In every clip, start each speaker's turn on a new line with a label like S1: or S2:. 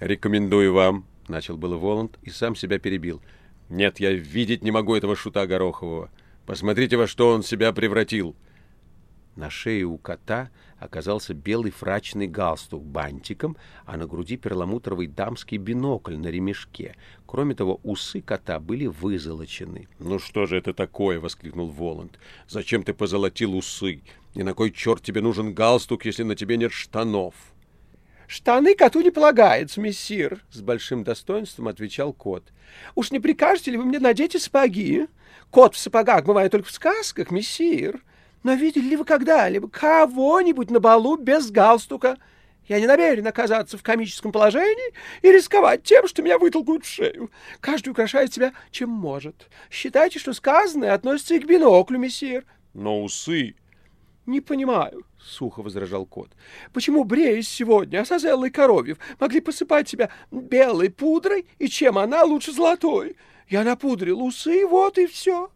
S1: Рекомендую вам, — начал было Воланд и сам себя перебил. Нет, я видеть не могу этого шута Горохового. Посмотрите, во что он себя превратил. На шее у кота оказался белый фрачный галстук бантиком, а на груди перламутровый дамский бинокль на ремешке. Кроме того, усы кота были вызолочены. — Ну что же это такое? — воскликнул Воланд. — Зачем ты позолотил усы? И на кой черт тебе нужен галстук, если на тебе нет штанов? — Штаны коту не полагается, мессир, — с большим достоинством отвечал кот. — Уж не прикажете ли вы мне надеть сапоги? Кот в сапогах бывает только в сказках, мессир. Но видели ли вы когда-либо кого-нибудь на балу без галстука? Я не намерен оказаться в комическом положении и рисковать тем, что меня вытолкают в шею. Каждый украшает себя чем может. Считайте, что сказанное относится и к биноклю, мессир. Но усы... Не понимаю, — сухо возражал кот. Почему бреясь сегодня, Асазелла и Коровьев могли посыпать себя белой пудрой, и чем она лучше золотой? Я напудрил усы, вот и все.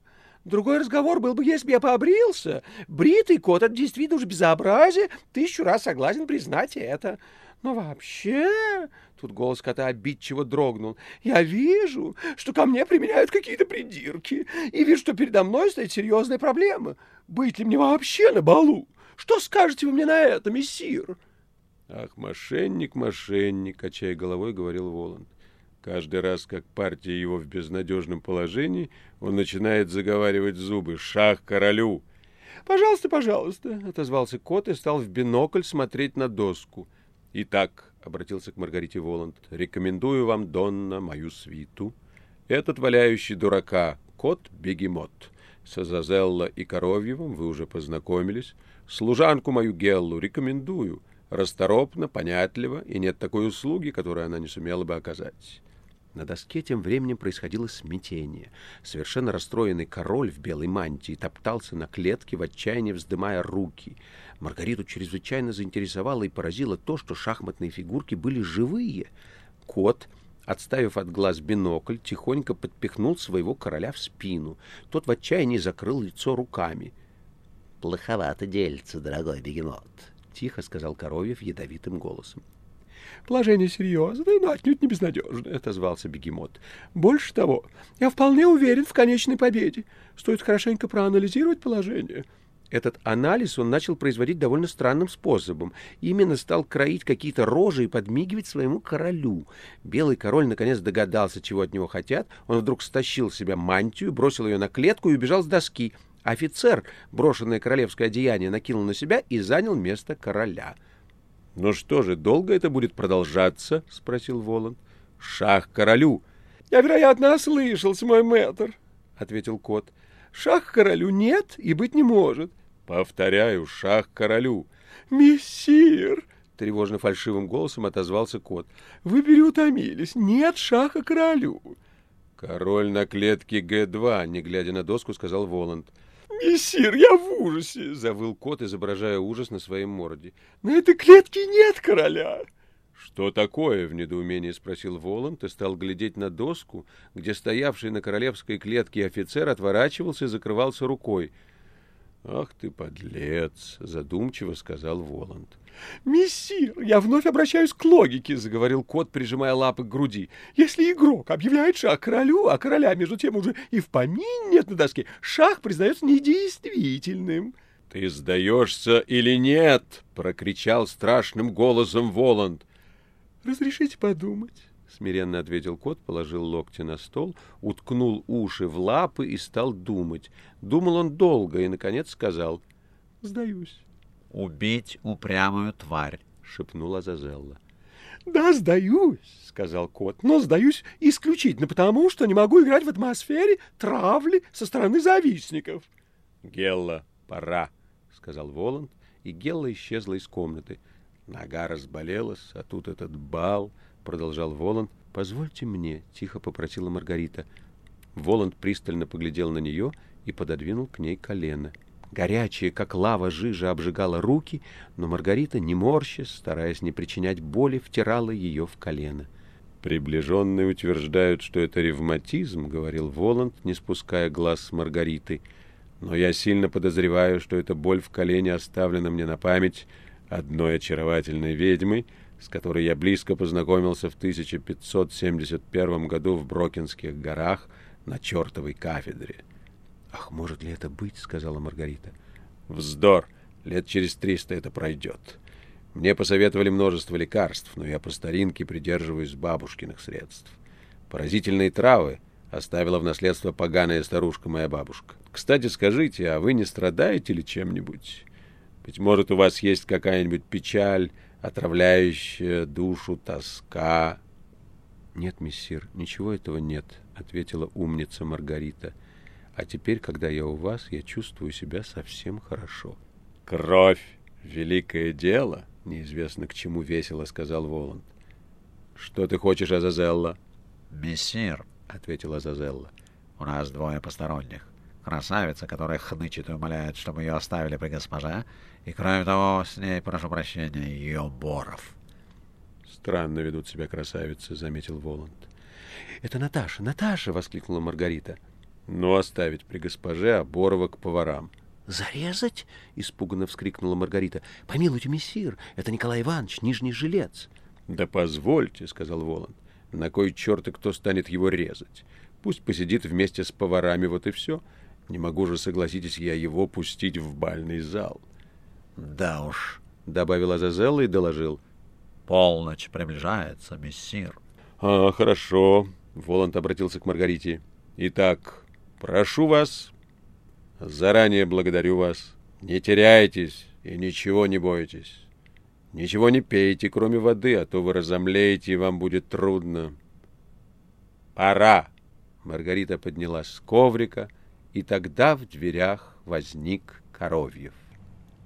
S1: Другой разговор был бы, если бы я побрился. Бритый кот — это действительно уж безобразие. Тысячу раз согласен признать это. Но вообще... Тут голос кота обидчиво дрогнул. «Я вижу, что ко мне применяют какие-то придирки, и вижу, что передо мной стоит серьезная проблема. Быть ли мне вообще на балу? Что скажете вы мне на это, мессир?» «Ах, мошенник, мошенник!» — качая головой, говорил Воланд. Каждый раз, как партия его в безнадежном положении, он начинает заговаривать зубы «Шах королю!» «Пожалуйста, пожалуйста!» — отозвался кот и стал в бинокль смотреть на доску. «Итак», — обратился к Маргарите Воланд, — «рекомендую вам, Донна, мою свиту. Этот валяющий дурака — кот-бегемот. С Азазелло и Коровьевым вы уже познакомились. Служанку мою Геллу рекомендую. Расторопно, понятливо, и нет такой услуги, которую она не сумела бы оказать». На доске тем временем происходило смятение. Совершенно расстроенный король в белой мантии топтался на клетке, в отчаянии вздымая руки. Маргариту чрезвычайно заинтересовало и поразило то, что шахматные фигурки были живые. Кот, отставив от глаз бинокль, тихонько подпихнул своего короля в спину. Тот в отчаянии закрыл лицо руками. — Плоховато дельце, дорогой бегемот, — тихо сказал Коровьев ядовитым голосом. Положение серьезное, но отнюдь не безнадежное, — отозвался бегемот. Больше того, я вполне уверен в конечной победе. Стоит хорошенько проанализировать положение. Этот анализ он начал производить довольно странным способом. Именно стал кроить какие-то рожи и подмигивать своему королю. Белый король наконец догадался, чего от него хотят. Он вдруг стащил с себя мантию, бросил ее на клетку и убежал с доски. Офицер, брошенное королевское одеяние, накинул на себя и занял место короля. — Ну что же, долго это будет продолжаться? — спросил Воланд. — Шах королю! — Я, вероятно, ослышался, мой мэтр, — ответил кот. — Шах королю нет и быть не может. — Повторяю, шах королю. — Мессир! — тревожно-фальшивым голосом отозвался кот. — Вы переутомились. Нет шаха королю. — Король на клетке Г2, не глядя на доску, сказал Воланд. — «Мессир, я в ужасе!» — завыл кот, изображая ужас на своей морде. «На этой клетке нет короля!» «Что такое?» — в недоумении спросил Воланд и стал глядеть на доску, где стоявший на королевской клетке офицер отворачивался и закрывался рукой. «Ах ты, подлец!» — задумчиво сказал Воланд. «Мессир, я вновь обращаюсь к логике», — заговорил кот, прижимая лапы к груди. «Если игрок объявляет шах королю, а короля, между тем, уже и в помине нет на доске, шах признается недействительным». «Ты сдаешься или нет?» — прокричал страшным голосом Воланд. «Разрешите подумать». — смиренно ответил кот, положил локти на стол, уткнул уши в лапы и стал думать. Думал он долго и, наконец, сказал «Сдаюсь».
S2: «Убить упрямую тварь», —
S1: шепнула Зазелла. «Да, сдаюсь», — сказал кот, — «но сдаюсь исключительно потому, что не могу играть в атмосфере травли со стороны завистников». «Гелла, пора», — сказал Воланд, и Гелла исчезла из комнаты. Нога разболелась, а тут этот бал, — продолжал Воланд. «Позвольте мне», — тихо попросила Маргарита. Воланд пристально поглядел на нее и пододвинул к ней колено. Горячая, как лава, жижа обжигала руки, но Маргарита, не морщась, стараясь не причинять боли, втирала ее в колено. «Приближенные утверждают, что это ревматизм», — говорил Воланд, не спуская глаз с Маргариты. «Но я сильно подозреваю, что эта боль в колене оставлена мне на память одной очаровательной ведьмой, с которой я близко познакомился в 1571 году в Брокинских горах на чертовой кафедре. «Ах, может ли это быть?» — сказала Маргарита. «Вздор! Лет через триста это пройдет. Мне посоветовали множество лекарств, но я по старинке придерживаюсь бабушкиных средств. Поразительные травы оставила в наследство поганая старушка моя бабушка. Кстати, скажите, а вы не страдаете ли чем-нибудь? Быть может, у вас есть какая-нибудь печаль, отравляющая душу тоска?» «Нет, мессир, ничего этого нет», — ответила умница Маргарита. «А теперь, когда я у вас, я чувствую себя совсем хорошо». «Кровь — великое дело», — неизвестно к чему весело сказал Воланд. «Что ты хочешь, Азазелла?»
S2: «Мессир», — ответила Азазелла, — «у нас двое посторонних. Красавица, которая хнычет и умоляет, чтобы ее оставили при госпоже, и, кроме того, с ней, прошу прощения, ее Боров».
S1: «Странно ведут себя красавицы», — заметил Воланд. «Это Наташа, Наташа!» — воскликнула Маргарита. «Ну, оставить при госпоже, а Борова к поварам».
S3: «Зарезать?» — испуганно вскрикнула Маргарита. «Помилуйте, мессир, это Николай Иванович, нижний жилец».
S1: «Да позвольте», — сказал Воланд. «На кой черт и кто станет его резать? Пусть посидит вместе с поварами, вот и все. Не могу же, согласитесь, я его пустить в бальный зал».
S2: «Да уж», —
S1: добавил Азазелла и доложил.
S2: «Полночь приближается, мессир».
S1: «А, хорошо», — Воланд обратился к Маргарите. «Итак, прошу вас Заранее благодарю вас. Не теряйтесь и ничего не бойтесь. Ничего не пейте, кроме воды, а то вы разомлеете, и вам будет трудно. Пора. Маргарита поднялась с коврика, и тогда в дверях возник Коровьев.